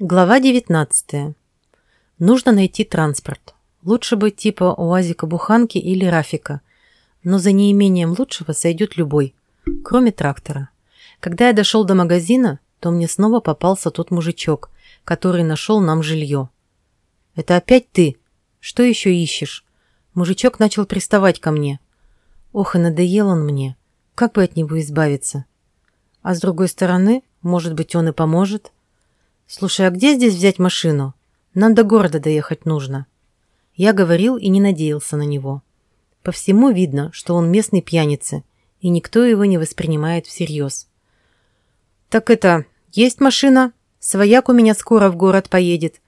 Глава 19. Нужно найти транспорт. Лучше бы типа УАЗика-буханки или Рафика, но за неимением лучшего сойдет любой, кроме трактора. Когда я дошел до магазина, то мне снова попался тот мужичок, который нашел нам жилье. «Это опять ты? Что еще ищешь?» Мужичок начал приставать ко мне. Ох, и надоел он мне. Как бы от него избавиться? А с другой стороны, может быть, он и поможет. «Слушай, а где здесь взять машину? Нам до города доехать нужно». Я говорил и не надеялся на него. По всему видно, что он местный пьяница, и никто его не воспринимает всерьез. «Так это, есть машина? Свояк у меня скоро в город поедет.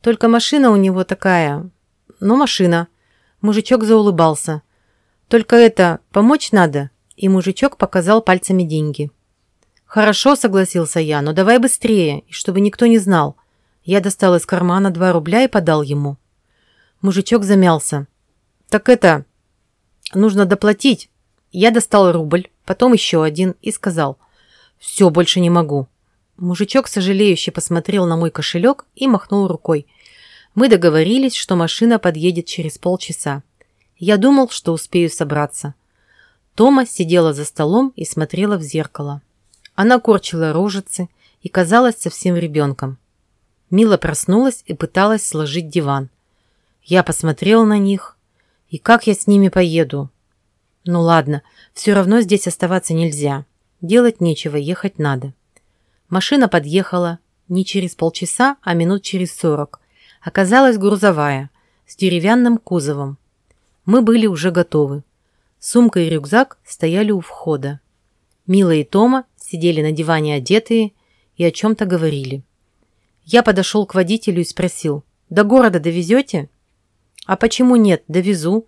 Только машина у него такая... Ну, машина». Мужичок заулыбался. «Только это, помочь надо?» И мужичок показал пальцами деньги. «Хорошо», — согласился я, — «но давай быстрее, и чтобы никто не знал». Я достал из кармана два рубля и подал ему. Мужичок замялся. «Так это... нужно доплатить». Я достал рубль, потом еще один и сказал. «Все, больше не могу». Мужичок сожалеюще посмотрел на мой кошелек и махнул рукой. Мы договорились, что машина подъедет через полчаса. Я думал, что успею собраться. Тома сидела за столом и смотрела в зеркало. Она корчила рожицы и казалась совсем ребенком. Мила проснулась и пыталась сложить диван. Я посмотрел на них. И как я с ними поеду? Ну ладно, все равно здесь оставаться нельзя. Делать нечего, ехать надо. Машина подъехала не через полчаса, а минут через сорок. Оказалась грузовая, с деревянным кузовом. Мы были уже готовы. Сумка и рюкзак стояли у входа. Мила и Тома сидели на диване одетые и о чем-то говорили. Я подошел к водителю и спросил, «До города довезете?» «А почему нет? Довезу.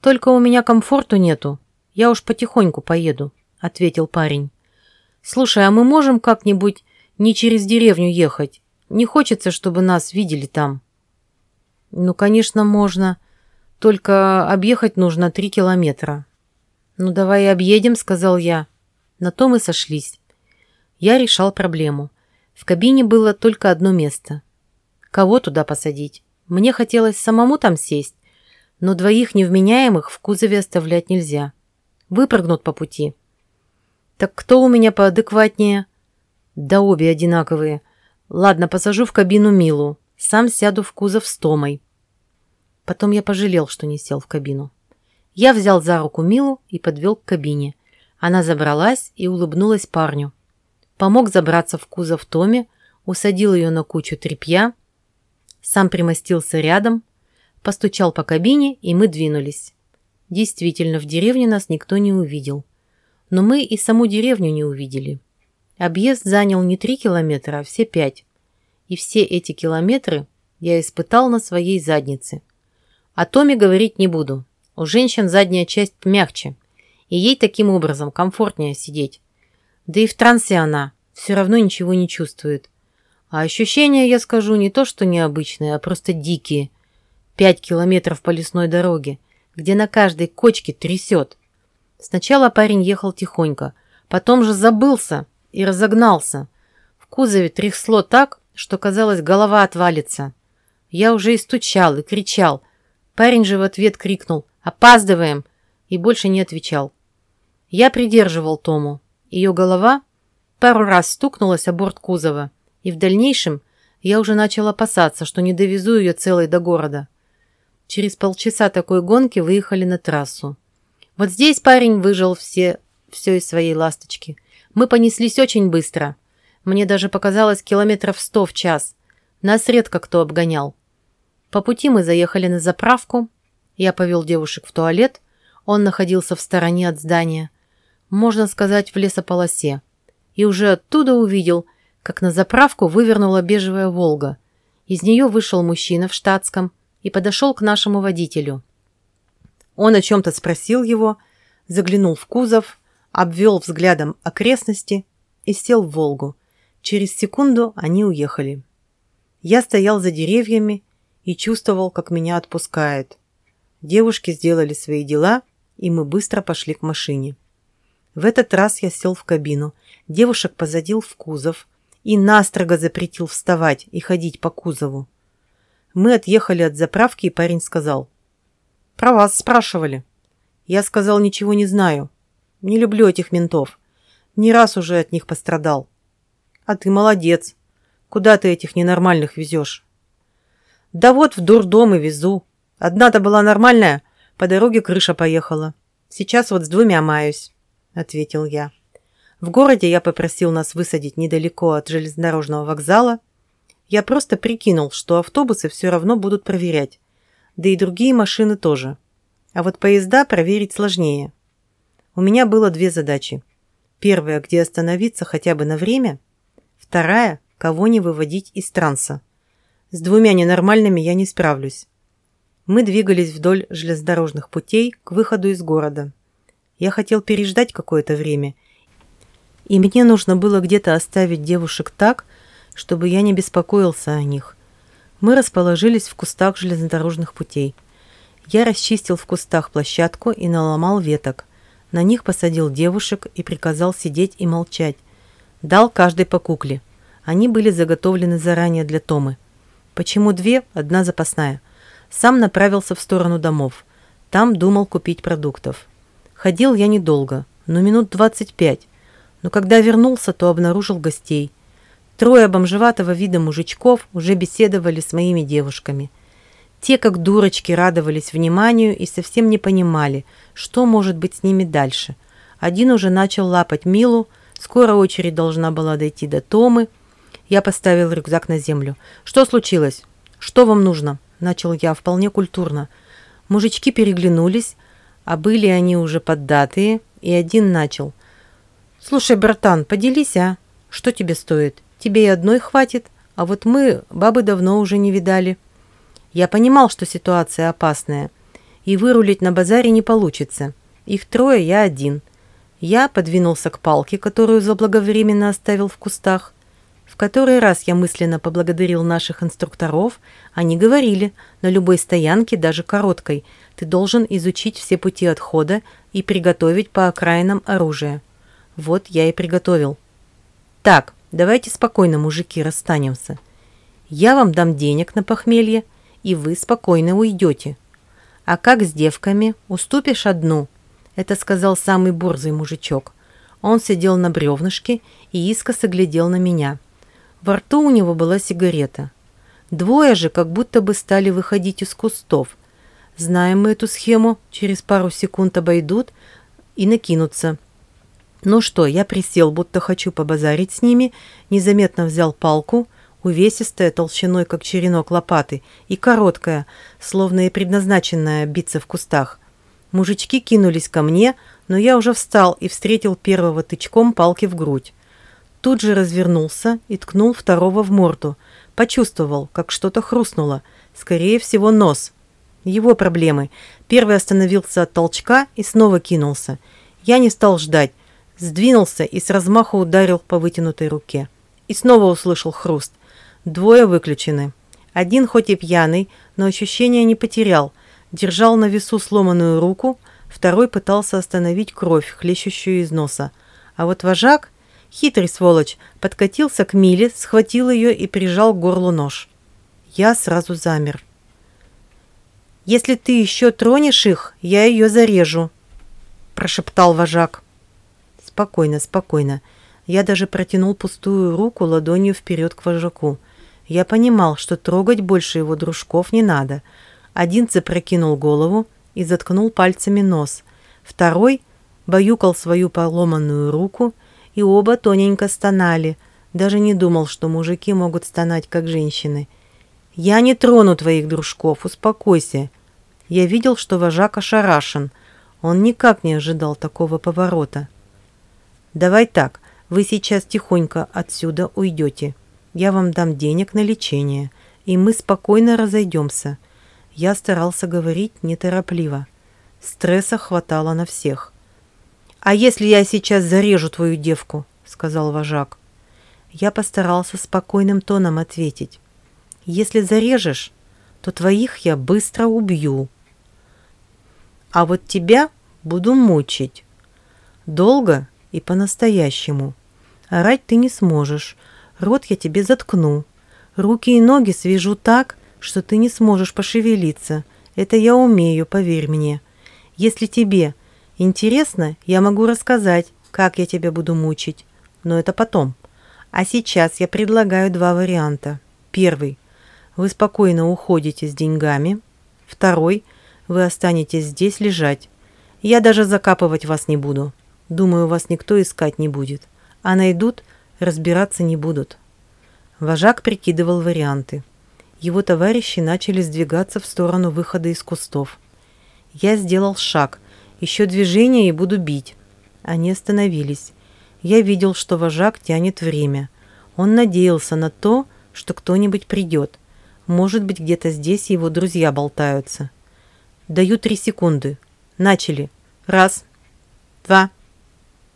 Только у меня комфорту нету. Я уж потихоньку поеду», — ответил парень. «Слушай, а мы можем как-нибудь не через деревню ехать? Не хочется, чтобы нас видели там». «Ну, конечно, можно. Только объехать нужно три километра». «Ну, давай объедем», — сказал я. На то мы сошлись. Я решал проблему. В кабине было только одно место. Кого туда посадить? Мне хотелось самому там сесть, но двоих невменяемых в кузове оставлять нельзя. Выпрыгнут по пути. Так кто у меня поадекватнее? Да обе одинаковые. Ладно, посажу в кабину Милу. Сам сяду в кузов с Томой. Потом я пожалел, что не сел в кабину. Я взял за руку Милу и подвел к кабине. Она забралась и улыбнулась парню. Помог забраться в кузов Томе, усадил ее на кучу тряпья, сам примостился рядом, постучал по кабине, и мы двинулись. Действительно, в деревне нас никто не увидел. Но мы и саму деревню не увидели. Объезд занял не три километра, а все пять. И все эти километры я испытал на своей заднице. О Томе говорить не буду. У женщин задняя часть мягче и ей таким образом комфортнее сидеть. Да и в трансе она все равно ничего не чувствует. А ощущения, я скажу, не то что необычные, а просто дикие. Пять километров по лесной дороге, где на каждой кочке трясет. Сначала парень ехал тихонько, потом же забылся и разогнался. В кузове трясло так, что казалось, голова отвалится. Я уже и стучал, и кричал. Парень же в ответ крикнул «Опаздываем!» и больше не отвечал. Я придерживал Тому. Ее голова пару раз стукнулась о борт кузова, и в дальнейшем я уже начал опасаться, что не довезу ее целой до города. Через полчаса такой гонки выехали на трассу. Вот здесь парень выжил все, все из своей ласточки. Мы понеслись очень быстро. Мне даже показалось километров сто в час. Нас редко кто обгонял. По пути мы заехали на заправку. Я повел девушек в туалет. Он находился в стороне от здания можно сказать, в лесополосе, и уже оттуда увидел, как на заправку вывернула бежевая «Волга». Из нее вышел мужчина в штатском и подошел к нашему водителю. Он о чем-то спросил его, заглянул в кузов, обвел взглядом окрестности и сел в «Волгу». Через секунду они уехали. Я стоял за деревьями и чувствовал, как меня отпускает. Девушки сделали свои дела, и мы быстро пошли к машине. В этот раз я сел в кабину, девушек позадил в кузов и настрого запретил вставать и ходить по кузову. Мы отъехали от заправки, и парень сказал. «Про вас спрашивали». Я сказал, ничего не знаю. Не люблю этих ментов. Не раз уже от них пострадал. А ты молодец. Куда ты этих ненормальных везешь? Да вот в дурдом и везу. Одна-то была нормальная, по дороге крыша поехала. Сейчас вот с двумя маюсь, ответил я. В городе я попросил нас высадить недалеко от железнодорожного вокзала. Я просто прикинул, что автобусы все равно будут проверять. Да и другие машины тоже. А вот поезда проверить сложнее. У меня было две задачи. Первая, где остановиться хотя бы на время. Вторая, кого не выводить из транса. С двумя ненормальными я не справлюсь. Мы двигались вдоль железнодорожных путей к выходу из города. Я хотел переждать какое-то время – и мне нужно было где-то оставить девушек так, чтобы я не беспокоился о них. Мы расположились в кустах железнодорожных путей. Я расчистил в кустах площадку и наломал веток. На них посадил девушек и приказал сидеть и молчать. Дал каждой по кукле. Они были заготовлены заранее для Томы. Почему две? Одна запасная. Сам направился в сторону домов. Там думал купить продуктов. Ходил я недолго, но минут двадцать пять но когда вернулся, то обнаружил гостей. Трое бомжеватого вида мужичков уже беседовали с моими девушками. Те, как дурочки, радовались вниманию и совсем не понимали, что может быть с ними дальше. Один уже начал лапать Милу, скоро очередь должна была дойти до Томы. Я поставил рюкзак на землю. «Что случилось? Что вам нужно?» Начал я вполне культурно. Мужички переглянулись, а были они уже поддатые, и один начал – «Слушай, братан, поделись, а? Что тебе стоит? Тебе и одной хватит, а вот мы бабы давно уже не видали». Я понимал, что ситуация опасная, и вырулить на базаре не получится. Их трое, я один. Я подвинулся к палке, которую заблаговременно оставил в кустах. В который раз я мысленно поблагодарил наших инструкторов. Они говорили, на любой стоянке, даже короткой, ты должен изучить все пути отхода и приготовить по окраинам оружие. Вот я и приготовил. Так, давайте спокойно, мужики, расстанемся. Я вам дам денег на похмелье, и вы спокойно уйдете. А как с девками? Уступишь одну? Это сказал самый борзый мужичок. Он сидел на бревнышке и искоса глядел на меня. Во рту у него была сигарета. Двое же как будто бы стали выходить из кустов. Знаем мы эту схему, через пару секунд обойдут и накинутся – ну что, я присел, будто хочу побазарить с ними, незаметно взял палку, увесистая, толщиной, как черенок лопаты, и короткая, словно и предназначенная биться в кустах. Мужички кинулись ко мне, но я уже встал и встретил первого тычком палки в грудь. Тут же развернулся и ткнул второго в морду. Почувствовал, как что-то хрустнуло. Скорее всего, нос. Его проблемы. Первый остановился от толчка и снова кинулся. Я не стал ждать сдвинулся и с размаху ударил по вытянутой руке. И снова услышал хруст. Двое выключены. Один хоть и пьяный, но ощущения не потерял. Держал на весу сломанную руку, второй пытался остановить кровь, хлещущую из носа. А вот вожак, хитрый сволочь, подкатился к Миле, схватил ее и прижал к горлу нож. Я сразу замер. «Если ты еще тронешь их, я ее зарежу», – прошептал вожак. Спокойно, спокойно. Я даже протянул пустую руку ладонью вперед к вожаку. Я понимал, что трогать больше его дружков не надо. Один запрокинул голову и заткнул пальцами нос. Второй баюкал свою поломанную руку, и оба тоненько стонали. Даже не думал, что мужики могут стонать, как женщины. «Я не трону твоих дружков, успокойся». Я видел, что вожак ошарашен. Он никак не ожидал такого поворота. Давай так, вы сейчас тихонько отсюда уйдете. Я вам дам денег на лечение, и мы спокойно разойдемся. Я старался говорить неторопливо. Стресса хватало на всех. «А если я сейчас зарежу твою девку?» — сказал вожак. Я постарался спокойным тоном ответить. «Если зарежешь, то твоих я быстро убью. А вот тебя буду мучить. Долго и по-настоящему. Орать ты не сможешь. Рот я тебе заткну. Руки и ноги свяжу так, что ты не сможешь пошевелиться. Это я умею, поверь мне. Если тебе интересно, я могу рассказать, как я тебя буду мучить. Но это потом. А сейчас я предлагаю два варианта. Первый. Вы спокойно уходите с деньгами. Второй. Вы останетесь здесь лежать. Я даже закапывать вас не буду. Думаю, вас никто искать не будет. А найдут, разбираться не будут. Вожак прикидывал варианты. Его товарищи начали сдвигаться в сторону выхода из кустов. Я сделал шаг. Еще движение и буду бить. Они остановились. Я видел, что вожак тянет время. Он надеялся на то, что кто-нибудь придет. Может быть, где-то здесь его друзья болтаются. Даю три секунды. Начали. Раз, два,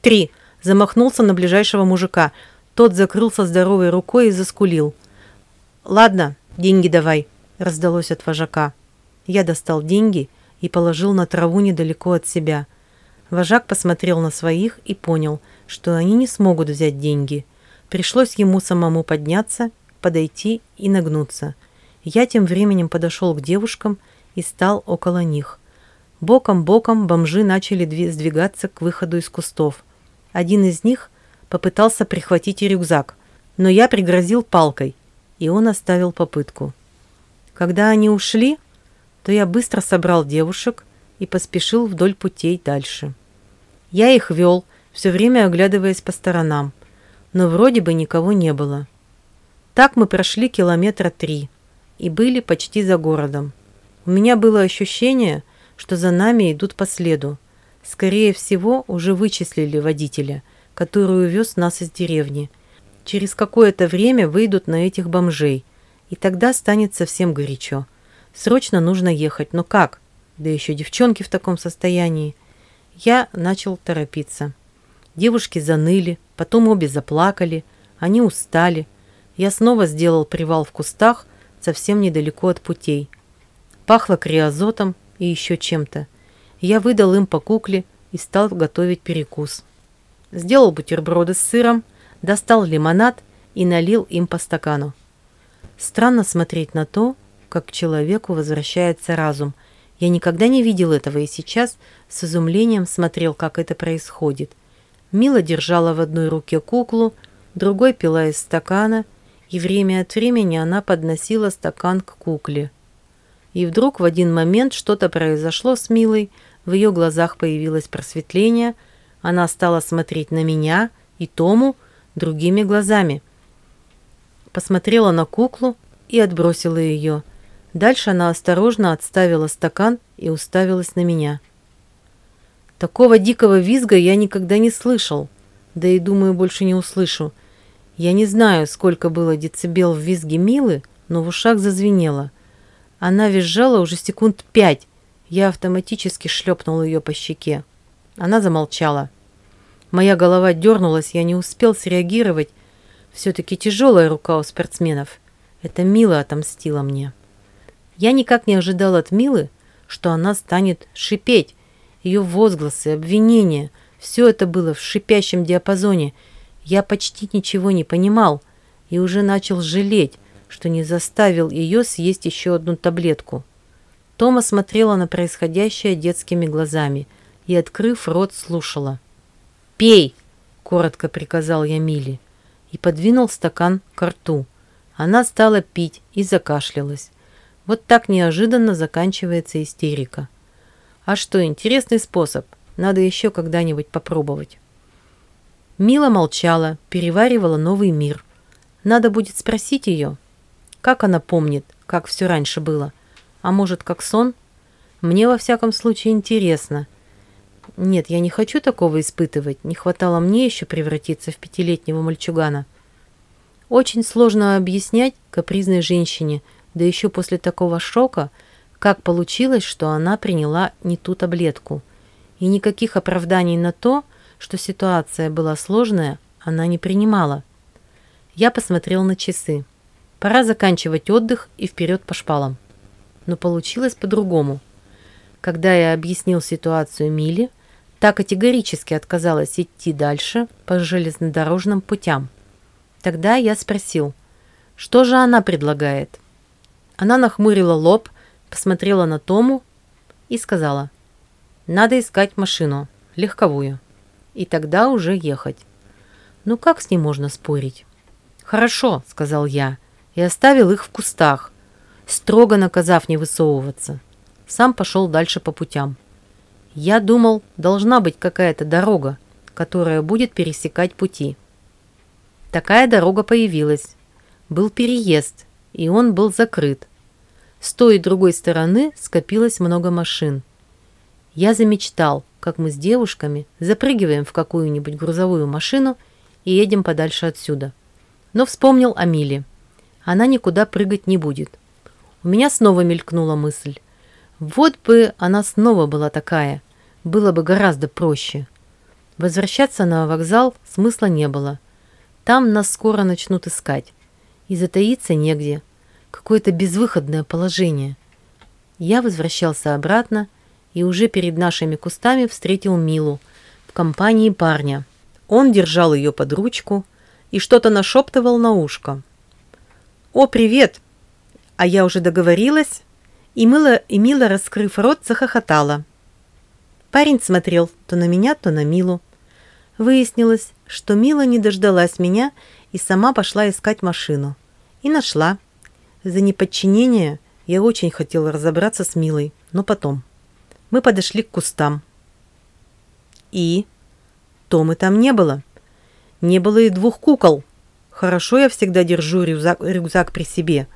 три. Замахнулся на ближайшего мужика. Тот закрылся здоровой рукой и заскулил. «Ладно, деньги давай», — раздалось от вожака. Я достал деньги и положил на траву недалеко от себя. Вожак посмотрел на своих и понял, что они не смогут взять деньги. Пришлось ему самому подняться, подойти и нагнуться. Я тем временем подошел к девушкам и стал около них. Боком-боком бомжи начали сдвигаться к выходу из кустов. Один из них попытался прихватить рюкзак, но я пригрозил палкой, и он оставил попытку. Когда они ушли, то я быстро собрал девушек и поспешил вдоль путей дальше. Я их вел, все время оглядываясь по сторонам, но вроде бы никого не было. Так мы прошли километра три и были почти за городом. У меня было ощущение, что за нами идут по следу. Скорее всего, уже вычислили водителя – который увез нас из деревни. Через какое-то время выйдут на этих бомжей, и тогда станет совсем горячо. Срочно нужно ехать, но как? Да еще девчонки в таком состоянии. Я начал торопиться. Девушки заныли, потом обе заплакали, они устали. Я снова сделал привал в кустах, совсем недалеко от путей. Пахло криозотом и еще чем-то. Я выдал им по кукле и стал готовить перекус сделал бутерброды с сыром, достал лимонад и налил им по стакану. Странно смотреть на то, как к человеку возвращается разум. Я никогда не видел этого и сейчас с изумлением смотрел, как это происходит. Мила держала в одной руке куклу, другой пила из стакана, и время от времени она подносила стакан к кукле. И вдруг в один момент что-то произошло с Милой, в ее глазах появилось просветление – она стала смотреть на меня и Тому другими глазами. Посмотрела на куклу и отбросила ее. Дальше она осторожно отставила стакан и уставилась на меня. Такого дикого визга я никогда не слышал, да и, думаю, больше не услышу. Я не знаю, сколько было децибел в визге Милы, но в ушах зазвенело. Она визжала уже секунд пять. Я автоматически шлепнул ее по щеке. Она замолчала. Моя голова дернулась, я не успел среагировать. Все-таки тяжелая рука у спортсменов. Это Мила отомстила мне. Я никак не ожидал от Милы, что она станет шипеть. Ее возгласы, обвинения – все это было в шипящем диапазоне. Я почти ничего не понимал и уже начал жалеть, что не заставил ее съесть еще одну таблетку. Тома смотрела на происходящее детскими глазами и, открыв рот, слушала – «Пей!» – коротко приказал я Миле и подвинул стакан к рту. Она стала пить и закашлялась. Вот так неожиданно заканчивается истерика. А что, интересный способ. Надо еще когда-нибудь попробовать. Мила молчала, переваривала новый мир. Надо будет спросить ее, как она помнит, как все раньше было. А может, как сон? Мне, во всяком случае, интересно – нет, я не хочу такого испытывать. Не хватало мне еще превратиться в пятилетнего мальчугана. Очень сложно объяснять капризной женщине, да еще после такого шока, как получилось, что она приняла не ту таблетку. И никаких оправданий на то, что ситуация была сложная, она не принимала. Я посмотрел на часы. Пора заканчивать отдых и вперед по шпалам. Но получилось по-другому. Когда я объяснил ситуацию Миле, Та категорически отказалась идти дальше по железнодорожным путям. Тогда я спросил, что же она предлагает? Она нахмурила лоб, посмотрела на Тому и сказала, надо искать машину, легковую, и тогда уже ехать. Ну как с ней можно спорить? «Хорошо», — сказал я, и оставил их в кустах, строго наказав не высовываться. Сам пошел дальше по путям. Я думал, должна быть какая-то дорога, которая будет пересекать пути. Такая дорога появилась. Был переезд, и он был закрыт. С той и другой стороны скопилось много машин. Я замечтал, как мы с девушками запрыгиваем в какую-нибудь грузовую машину и едем подальше отсюда. Но вспомнил о Миле. Она никуда прыгать не будет. У меня снова мелькнула мысль. Вот бы она снова была такая. Было бы гораздо проще. Возвращаться на вокзал смысла не было. Там нас скоро начнут искать. И затаиться негде. Какое-то безвыходное положение. Я возвращался обратно и уже перед нашими кустами встретил Милу в компании парня. Он держал ее под ручку и что-то нашептывал на ушко. «О, привет!» А я уже договорилась, и Мила, и Мила, раскрыв рот, захохотала. Парень смотрел то на меня, то на Милу. Выяснилось, что Мила не дождалась меня и сама пошла искать машину. И нашла. За неподчинение я очень хотела разобраться с Милой, но потом. Мы подошли к кустам. И? Томы там не было. Не было и двух кукол. Хорошо я всегда держу рюкзак, рюкзак при себе,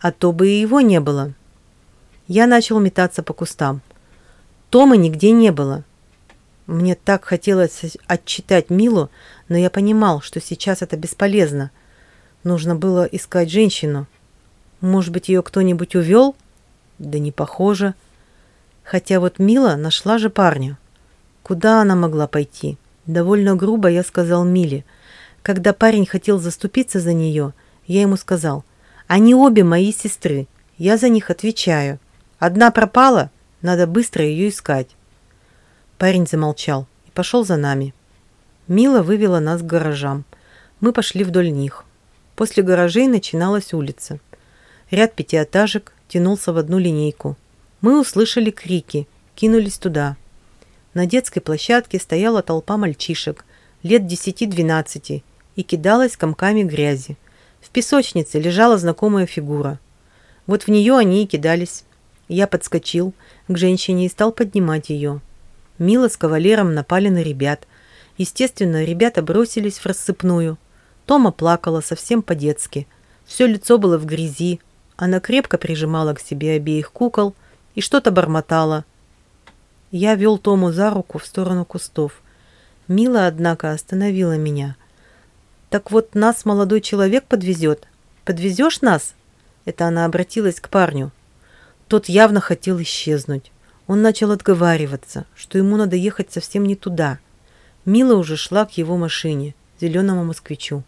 а то бы и его не было. Я начал метаться по кустам. Тома нигде не было. Мне так хотелось отчитать Милу, но я понимал, что сейчас это бесполезно. Нужно было искать женщину. Может быть, ее кто-нибудь увел? Да не похоже. Хотя вот Мила нашла же парня. Куда она могла пойти? Довольно грубо я сказал Миле. Когда парень хотел заступиться за нее, я ему сказал, «Они обе мои сестры, я за них отвечаю. Одна пропала, надо быстро ее искать». Парень замолчал и пошел за нами. Мила вывела нас к гаражам. Мы пошли вдоль них. После гаражей начиналась улица. Ряд пятиэтажек тянулся в одну линейку. Мы услышали крики, кинулись туда. На детской площадке стояла толпа мальчишек, лет 10-12, и кидалась комками грязи. В песочнице лежала знакомая фигура. Вот в нее они и кидались. Я подскочил к женщине и стал поднимать ее. Мила с кавалером напали на ребят. Естественно, ребята бросились в рассыпную. Тома плакала совсем по-детски. Все лицо было в грязи. Она крепко прижимала к себе обеих кукол и что-то бормотала. Я вел Тому за руку в сторону кустов. Мила, однако, остановила меня. «Так вот нас молодой человек подвезет. Подвезешь нас?» Это она обратилась к парню. Тот явно хотел исчезнуть. Он начал отговариваться, что ему надо ехать совсем не туда. Мила уже шла к его машине, зеленому москвичу.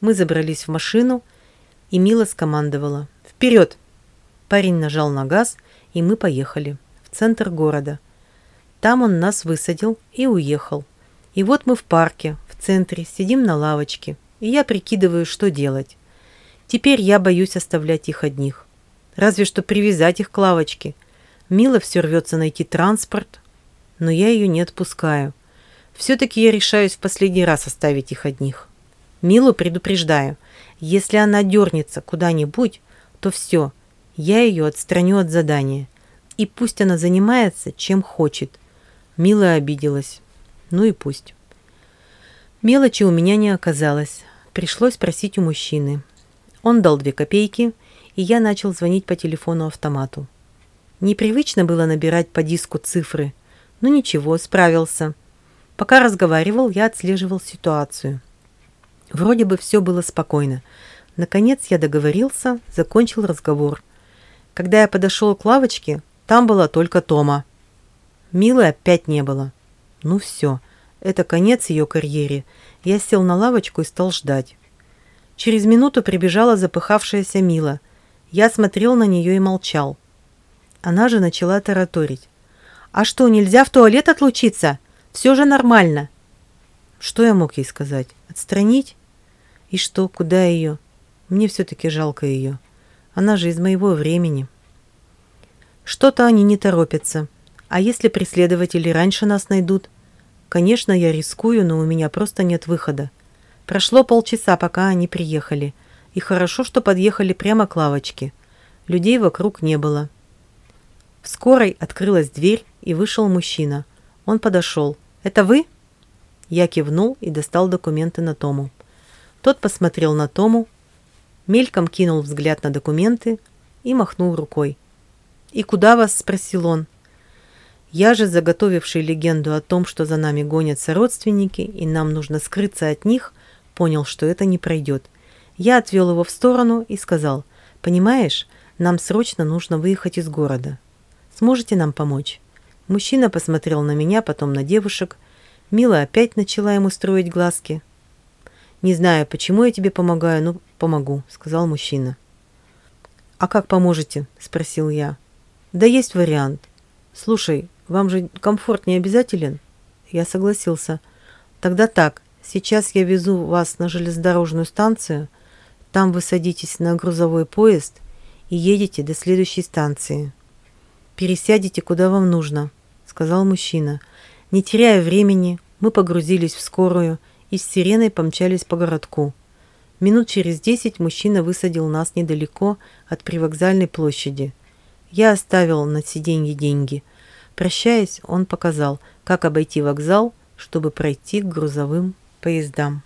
Мы забрались в машину, и Мила скомандовала «Вперед!». Парень нажал на газ, и мы поехали в центр города. Там он нас высадил и уехал. И вот мы в парке, в центре, сидим на лавочке, и я прикидываю, что делать. Теперь я боюсь оставлять их одних разве что привязать их к лавочке. Мила все рвется найти транспорт, но я ее не отпускаю. Все-таки я решаюсь в последний раз оставить их одних. Милу предупреждаю, если она дернется куда-нибудь, то все, я ее отстраню от задания. И пусть она занимается, чем хочет. Мила обиделась. Ну и пусть. Мелочи у меня не оказалось. Пришлось просить у мужчины. Он дал две копейки – и я начал звонить по телефону-автомату. Непривычно было набирать по диску цифры, но ничего, справился. Пока разговаривал, я отслеживал ситуацию. Вроде бы все было спокойно. Наконец я договорился, закончил разговор. Когда я подошел к лавочке, там была только Тома. Милы опять не было. Ну все, это конец ее карьере. Я сел на лавочку и стал ждать. Через минуту прибежала запыхавшаяся Мила. Я смотрел на нее и молчал. Она же начала тараторить. «А что, нельзя в туалет отлучиться? Все же нормально». Что я мог ей сказать? Отстранить? И что, куда ее? Мне все-таки жалко ее. Она же из моего времени. Что-то они не торопятся. А если преследователи раньше нас найдут? Конечно, я рискую, но у меня просто нет выхода. Прошло полчаса, пока они приехали. И хорошо, что подъехали прямо к лавочке. Людей вокруг не было. В скорой открылась дверь, и вышел мужчина. Он подошел. «Это вы?» Я кивнул и достал документы на Тому. Тот посмотрел на Тому, мельком кинул взгляд на документы и махнул рукой. «И куда вас?» – спросил он. Я же, заготовивший легенду о том, что за нами гонятся родственники и нам нужно скрыться от них, понял, что это не пройдет. Я отвел его в сторону и сказал, «Понимаешь, нам срочно нужно выехать из города. Сможете нам помочь?» Мужчина посмотрел на меня, потом на девушек. Мила опять начала ему строить глазки. «Не знаю, почему я тебе помогаю, но помогу», — сказал мужчина. «А как поможете?» — спросил я. «Да есть вариант. Слушай, вам же комфорт не обязателен?» Я согласился. «Тогда так, сейчас я везу вас на железнодорожную станцию, там вы садитесь на грузовой поезд и едете до следующей станции. Пересядете, куда вам нужно», — сказал мужчина. Не теряя времени, мы погрузились в скорую и с сиреной помчались по городку. Минут через десять мужчина высадил нас недалеко от привокзальной площади. Я оставил на сиденье деньги — Прощаясь, он показал, как обойти вокзал, чтобы пройти к грузовым поездам.